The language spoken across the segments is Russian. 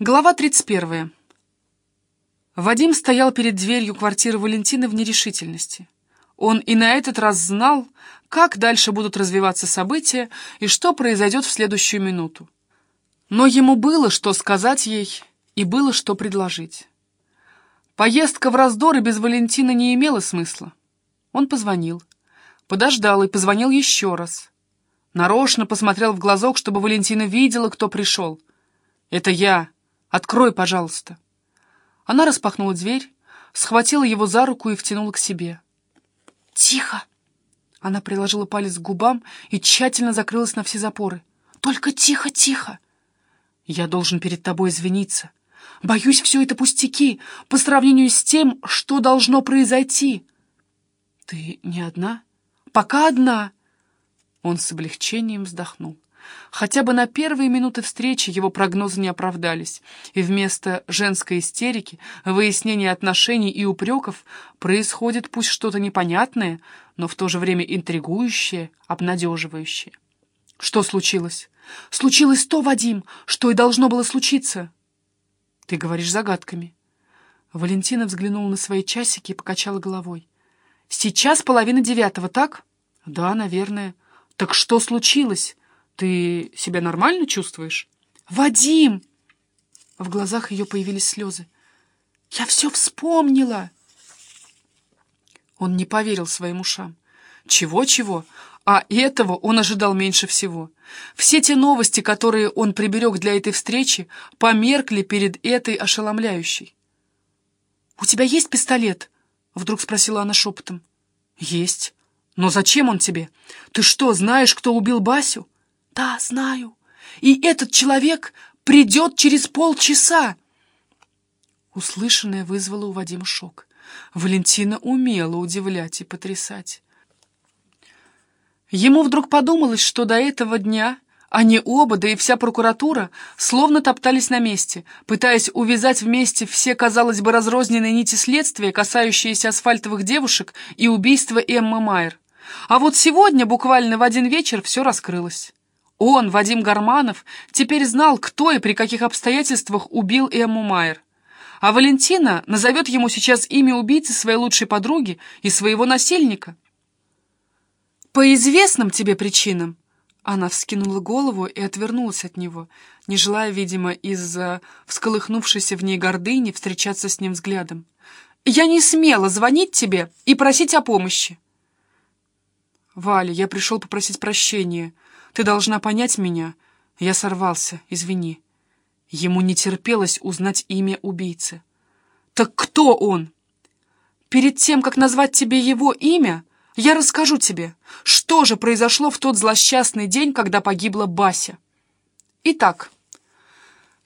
Глава 31. Вадим стоял перед дверью квартиры Валентины в нерешительности. Он и на этот раз знал, как дальше будут развиваться события и что произойдет в следующую минуту. Но ему было что сказать ей и было что предложить. Поездка в раздоры без Валентины не имела смысла. Он позвонил. Подождал и позвонил еще раз. Нарочно посмотрел в глазок, чтобы Валентина видела, кто пришел. «Это я», Открой, пожалуйста». Она распахнула дверь, схватила его за руку и втянула к себе. «Тихо!» Она приложила палец к губам и тщательно закрылась на все запоры. «Только тихо, тихо!» «Я должен перед тобой извиниться. Боюсь, все это пустяки по сравнению с тем, что должно произойти». «Ты не одна?» «Пока одна». Он с облегчением вздохнул. Хотя бы на первые минуты встречи его прогнозы не оправдались, и вместо женской истерики, выяснения отношений и упреков происходит пусть что-то непонятное, но в то же время интригующее, обнадеживающее. Что случилось? Случилось то, Вадим, что и должно было случиться. Ты говоришь загадками. Валентина взглянула на свои часики и покачала головой. Сейчас половина девятого, так? Да, наверное. Так что случилось? Ты себя нормально чувствуешь? Вадим! В глазах ее появились слезы. Я все вспомнила. Он не поверил своим ушам. Чего-чего? А этого он ожидал меньше всего. Все те новости, которые он приберег для этой встречи, померкли перед этой ошеломляющей. «У тебя есть пистолет?» — вдруг спросила она шепотом. «Есть. Но зачем он тебе? Ты что, знаешь, кто убил Басю?» «Да, знаю. И этот человек придет через полчаса!» Услышанное вызвало у Вадима шок. Валентина умела удивлять и потрясать. Ему вдруг подумалось, что до этого дня они оба, да и вся прокуратура, словно топтались на месте, пытаясь увязать вместе все, казалось бы, разрозненные нити следствия, касающиеся асфальтовых девушек и убийства Эммы Майер. А вот сегодня, буквально в один вечер, все раскрылось. Он, Вадим Гарманов, теперь знал, кто и при каких обстоятельствах убил Эмму Майер. А Валентина назовет ему сейчас имя убийцы своей лучшей подруги и своего насильника. «По известным тебе причинам», она вскинула голову и отвернулась от него, не желая, видимо, из-за всколыхнувшейся в ней гордыни встречаться с ним взглядом. «Я не смела звонить тебе и просить о помощи». «Валя, я пришел попросить прощения», ты должна понять меня. Я сорвался, извини. Ему не терпелось узнать имя убийцы. Так кто он? Перед тем, как назвать тебе его имя, я расскажу тебе, что же произошло в тот злосчастный день, когда погибла Бася. Итак,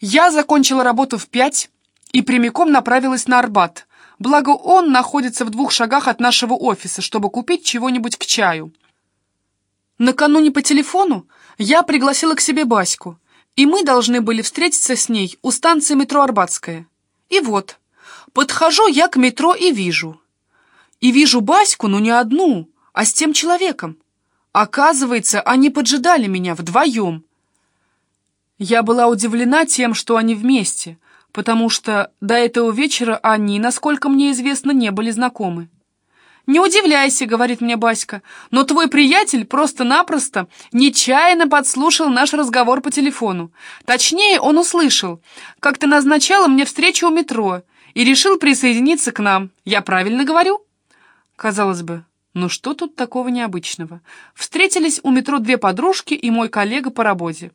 я закончила работу в пять и прямиком направилась на Арбат, благо он находится в двух шагах от нашего офиса, чтобы купить чего-нибудь к чаю. Накануне по телефону я пригласила к себе Баську, и мы должны были встретиться с ней у станции метро Арбатская. И вот, подхожу я к метро и вижу. И вижу Баську, но не одну, а с тем человеком. Оказывается, они поджидали меня вдвоем. Я была удивлена тем, что они вместе, потому что до этого вечера они, насколько мне известно, не были знакомы. «Не удивляйся», — говорит мне Баська, «но твой приятель просто-напросто нечаянно подслушал наш разговор по телефону. Точнее, он услышал, как ты назначала мне встречу у метро и решил присоединиться к нам. Я правильно говорю?» Казалось бы, ну что тут такого необычного? Встретились у метро две подружки и мой коллега по работе.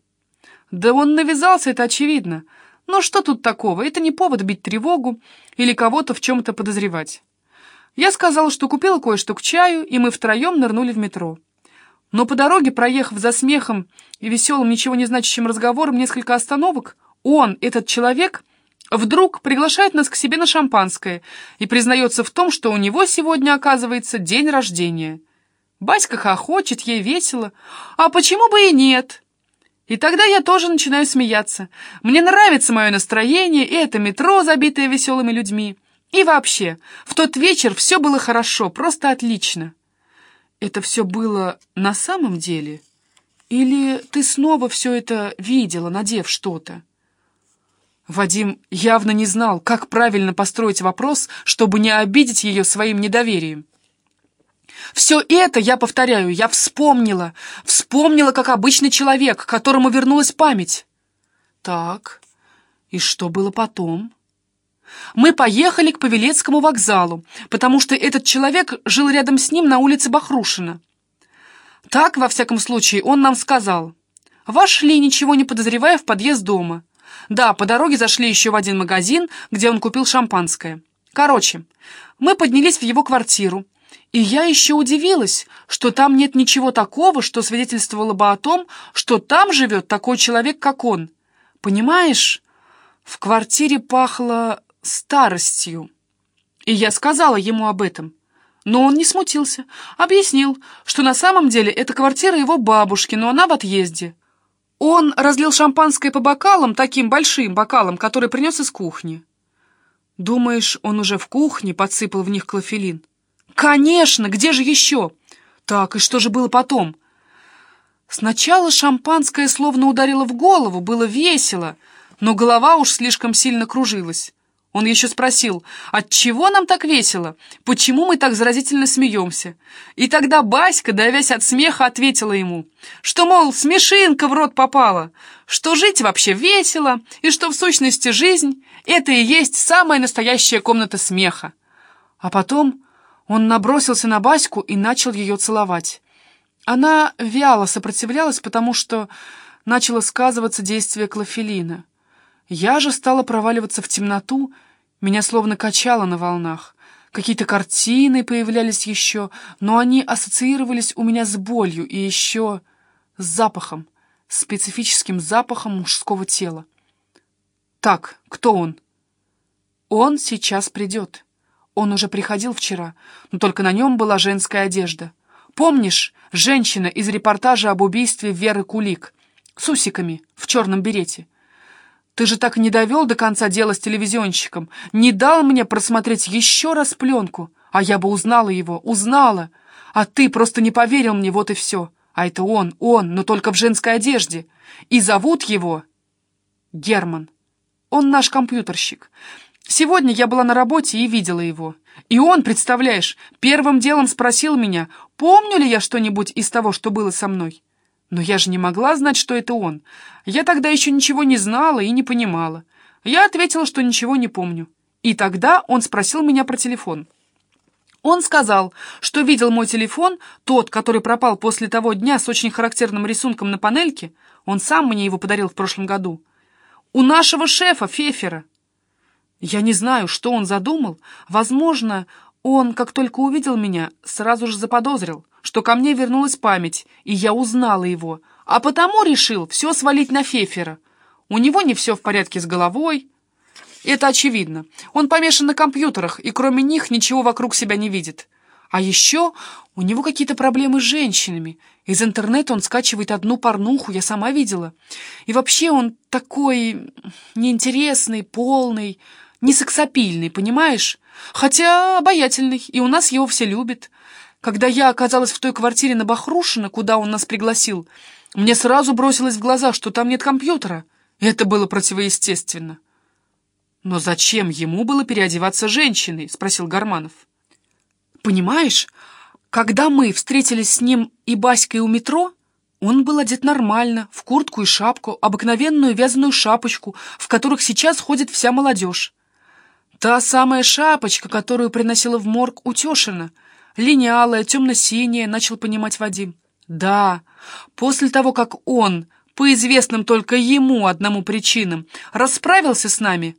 Да он навязался, это очевидно. Но что тут такого? Это не повод бить тревогу или кого-то в чем-то подозревать. Я сказала, что купила кое-что к чаю, и мы втроем нырнули в метро. Но по дороге, проехав за смехом и веселым, ничего не значащим разговором несколько остановок, он, этот человек, вдруг приглашает нас к себе на шампанское и признается в том, что у него сегодня, оказывается, день рождения. Баська хохочет, ей весело. А почему бы и нет? И тогда я тоже начинаю смеяться. Мне нравится мое настроение, и это метро, забитое веселыми людьми. И вообще, в тот вечер все было хорошо, просто отлично. Это все было на самом деле? Или ты снова все это видела, надев что-то? Вадим явно не знал, как правильно построить вопрос, чтобы не обидеть ее своим недоверием. Все это, я повторяю, я вспомнила. Вспомнила, как обычный человек, которому вернулась память. Так, и что было потом? Мы поехали к Павелецкому вокзалу, потому что этот человек жил рядом с ним на улице Бахрушина. Так, во всяком случае, он нам сказал. Вошли, ничего не подозревая, в подъезд дома. Да, по дороге зашли еще в один магазин, где он купил шампанское. Короче, мы поднялись в его квартиру, и я еще удивилась, что там нет ничего такого, что свидетельствовало бы о том, что там живет такой человек, как он. Понимаешь, в квартире пахло старостью. И я сказала ему об этом. Но он не смутился, объяснил, что на самом деле это квартира его бабушки, но она в отъезде. Он разлил шампанское по бокалам, таким большим бокалам, который принес из кухни. Думаешь, он уже в кухне подсыпал в них клофелин? Конечно, где же еще? Так, и что же было потом? Сначала шампанское словно ударило в голову, было весело, но голова уж слишком сильно кружилась. Он еще спросил, от чего нам так весело? Почему мы так заразительно смеемся? И тогда Баська, давясь от смеха, ответила ему, что, мол, смешинка в рот попала, что жить вообще весело, и что в сущности жизнь — это и есть самая настоящая комната смеха. А потом он набросился на Баську и начал ее целовать. Она вяло сопротивлялась, потому что начало сказываться действие клофелина. Я же стала проваливаться в темноту, меня словно качало на волнах. Какие-то картины появлялись еще, но они ассоциировались у меня с болью и еще с запахом, специфическим запахом мужского тела. Так, кто он? Он сейчас придет. Он уже приходил вчера, но только на нем была женская одежда. Помнишь, женщина из репортажа об убийстве Веры Кулик с усиками в черном берете? Ты же так не довел до конца дело с телевизионщиком, не дал мне просмотреть еще раз пленку, а я бы узнала его, узнала. А ты просто не поверил мне, вот и все. А это он, он, но только в женской одежде. И зовут его Герман. Он наш компьютерщик. Сегодня я была на работе и видела его. И он, представляешь, первым делом спросил меня, помню ли я что-нибудь из того, что было со мной. Но я же не могла знать, что это он. Я тогда еще ничего не знала и не понимала. Я ответила, что ничего не помню. И тогда он спросил меня про телефон. Он сказал, что видел мой телефон, тот, который пропал после того дня с очень характерным рисунком на панельке, он сам мне его подарил в прошлом году, у нашего шефа Фефера. Я не знаю, что он задумал. Возможно, он, как только увидел меня, сразу же заподозрил, что ко мне вернулась память, и я узнала его, а потому решил все свалить на Фефера. У него не все в порядке с головой. Это очевидно. Он помешан на компьютерах, и кроме них ничего вокруг себя не видит. А еще у него какие-то проблемы с женщинами. Из интернета он скачивает одну порнуху, я сама видела. И вообще он такой неинтересный, полный, несексапильный, понимаешь? Хотя обаятельный, и у нас его все любят. Когда я оказалась в той квартире на Бахрушина, куда он нас пригласил, мне сразу бросилось в глаза, что там нет компьютера. Это было противоестественно. «Но зачем ему было переодеваться женщиной?» — спросил Гарманов. «Понимаешь, когда мы встретились с ним и Баськой у метро, он был одет нормально, в куртку и шапку, обыкновенную вязаную шапочку, в которых сейчас ходит вся молодежь. Та самая шапочка, которую приносила в морг Утешина — линялая, темно-синяя, начал понимать Вадим. Да, после того, как он, по известным только ему одному причинам, расправился с нами,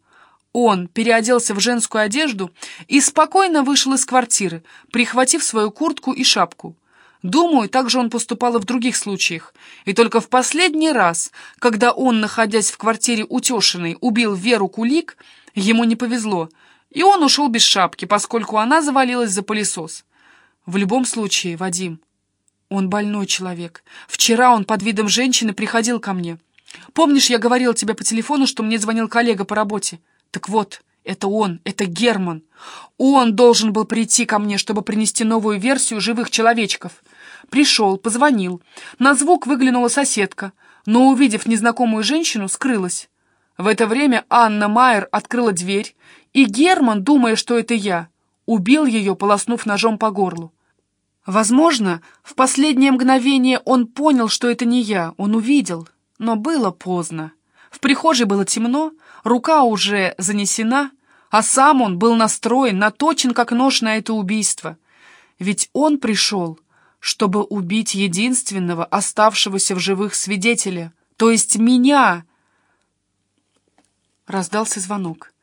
он переоделся в женскую одежду и спокойно вышел из квартиры, прихватив свою куртку и шапку. Думаю, так же он поступал и в других случаях. И только в последний раз, когда он, находясь в квартире Утешиной, убил Веру Кулик, ему не повезло, и он ушел без шапки, поскольку она завалилась за пылесос. В любом случае, Вадим, он больной человек. Вчера он под видом женщины приходил ко мне. Помнишь, я говорила тебе по телефону, что мне звонил коллега по работе? Так вот, это он, это Герман. Он должен был прийти ко мне, чтобы принести новую версию живых человечков. Пришел, позвонил. На звук выглянула соседка, но, увидев незнакомую женщину, скрылась. В это время Анна Майер открыла дверь, и Герман, думая, что это я, убил ее, полоснув ножом по горлу. Возможно, в последнее мгновение он понял, что это не я, он увидел, но было поздно. В прихожей было темно, рука уже занесена, а сам он был настроен, наточен, как нож на это убийство. Ведь он пришел, чтобы убить единственного оставшегося в живых свидетеля, то есть меня. Раздался звонок.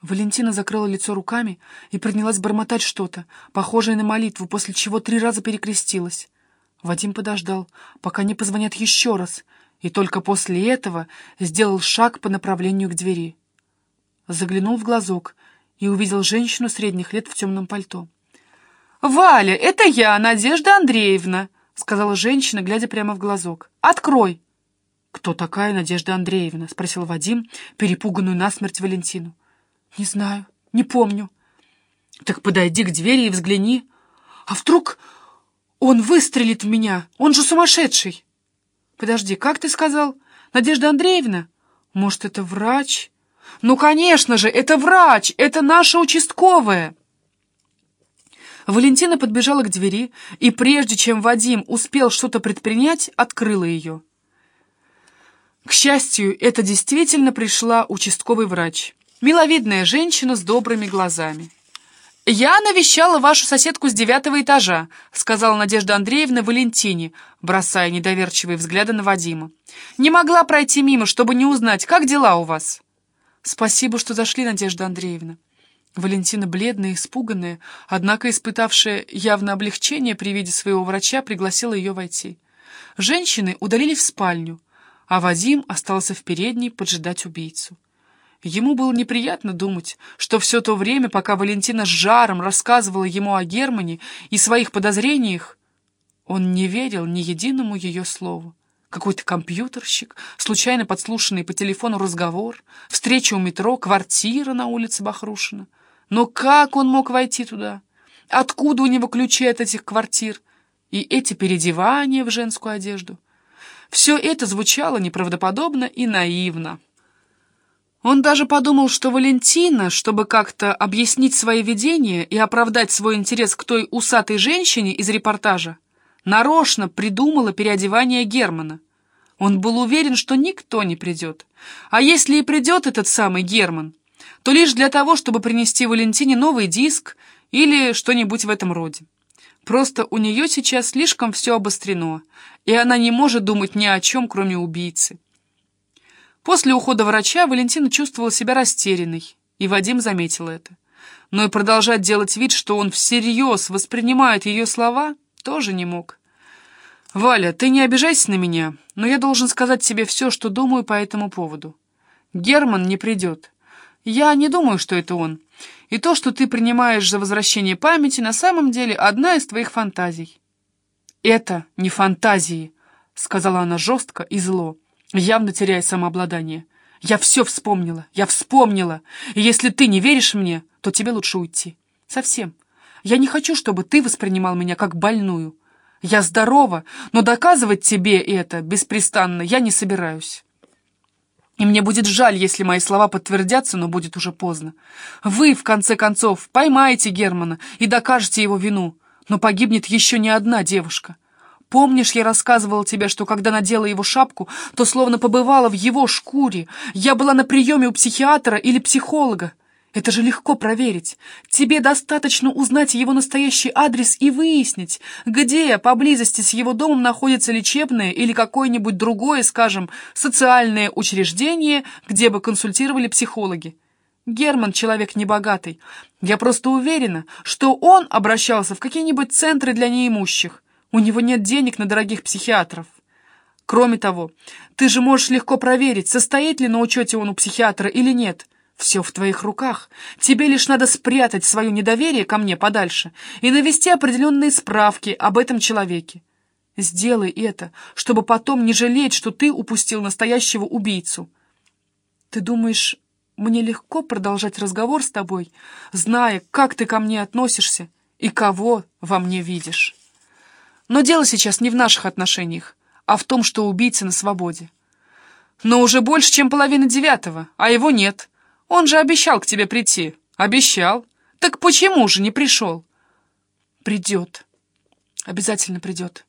Валентина закрыла лицо руками и принялась бормотать что-то, похожее на молитву, после чего три раза перекрестилась. Вадим подождал, пока не позвонят еще раз, и только после этого сделал шаг по направлению к двери. Заглянул в глазок и увидел женщину средних лет в темном пальто. «Валя, это я, Надежда Андреевна», — сказала женщина, глядя прямо в глазок. «Открой!» «Кто такая Надежда Андреевна?» — спросил Вадим, перепуганную насмерть Валентину. «Не знаю, не помню». «Так подойди к двери и взгляни. А вдруг он выстрелит в меня? Он же сумасшедший!» «Подожди, как ты сказал? Надежда Андреевна? Может, это врач?» «Ну, конечно же, это врач! Это наша участковая!» Валентина подбежала к двери и, прежде чем Вадим успел что-то предпринять, открыла ее. К счастью, это действительно пришла участковый врач. Миловидная женщина с добрыми глазами. «Я навещала вашу соседку с девятого этажа», — сказала Надежда Андреевна Валентине, бросая недоверчивые взгляды на Вадима. «Не могла пройти мимо, чтобы не узнать, как дела у вас?» «Спасибо, что зашли, Надежда Андреевна». Валентина, бледная испуганная, однако испытавшая явно облегчение при виде своего врача, пригласила ее войти. Женщины удалились в спальню, а Вадим остался в передней поджидать убийцу. Ему было неприятно думать, что все то время, пока Валентина с жаром рассказывала ему о Германе и своих подозрениях, он не верил ни единому ее слову. Какой-то компьютерщик, случайно подслушанный по телефону разговор, встреча у метро, квартира на улице Бахрушина. Но как он мог войти туда? Откуда у него ключи от этих квартир? И эти переодевания в женскую одежду? Все это звучало неправдоподобно и наивно. Он даже подумал, что Валентина, чтобы как-то объяснить свои видения и оправдать свой интерес к той усатой женщине из репортажа, нарочно придумала переодевание Германа. Он был уверен, что никто не придет. А если и придет этот самый Герман, то лишь для того, чтобы принести Валентине новый диск или что-нибудь в этом роде. Просто у нее сейчас слишком все обострено, и она не может думать ни о чем, кроме убийцы. После ухода врача Валентина чувствовала себя растерянной, и Вадим заметил это. Но и продолжать делать вид, что он всерьез воспринимает ее слова, тоже не мог. «Валя, ты не обижайся на меня, но я должен сказать тебе все, что думаю по этому поводу. Герман не придет. Я не думаю, что это он. И то, что ты принимаешь за возвращение памяти, на самом деле одна из твоих фантазий». «Это не фантазии», — сказала она жестко и зло явно теряя самообладание. «Я все вспомнила, я вспомнила, и если ты не веришь мне, то тебе лучше уйти. Совсем. Я не хочу, чтобы ты воспринимал меня как больную. Я здорова, но доказывать тебе это беспрестанно я не собираюсь. И мне будет жаль, если мои слова подтвердятся, но будет уже поздно. Вы, в конце концов, поймаете Германа и докажете его вину, но погибнет еще не одна девушка». Помнишь, я рассказывала тебе, что когда надела его шапку, то словно побывала в его шкуре. Я была на приеме у психиатра или психолога. Это же легко проверить. Тебе достаточно узнать его настоящий адрес и выяснить, где поблизости с его домом находится лечебное или какое-нибудь другое, скажем, социальное учреждение, где бы консультировали психологи. Герман человек небогатый. Я просто уверена, что он обращался в какие-нибудь центры для неимущих. У него нет денег на дорогих психиатров. Кроме того, ты же можешь легко проверить, состоит ли на учете он у психиатра или нет. Все в твоих руках. Тебе лишь надо спрятать свое недоверие ко мне подальше и навести определенные справки об этом человеке. Сделай это, чтобы потом не жалеть, что ты упустил настоящего убийцу. Ты думаешь, мне легко продолжать разговор с тобой, зная, как ты ко мне относишься и кого во мне видишь?» Но дело сейчас не в наших отношениях, а в том, что убийца на свободе. Но уже больше, чем половина девятого, а его нет. Он же обещал к тебе прийти. Обещал. Так почему же не пришел? Придет. Обязательно придет.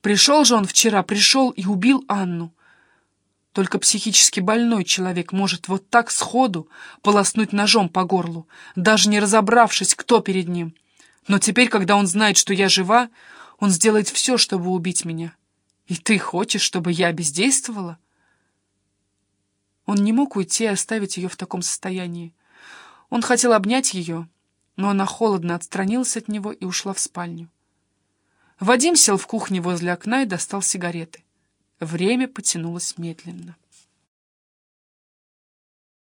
Пришел же он вчера, пришел и убил Анну. Только психически больной человек может вот так сходу полоснуть ножом по горлу, даже не разобравшись, кто перед ним. Но теперь, когда он знает, что я жива, он сделает все, чтобы убить меня. И ты хочешь, чтобы я бездействовала? Он не мог уйти и оставить ее в таком состоянии. Он хотел обнять ее, но она холодно отстранилась от него и ушла в спальню. Вадим сел в кухне возле окна и достал сигареты. Время потянулось медленно.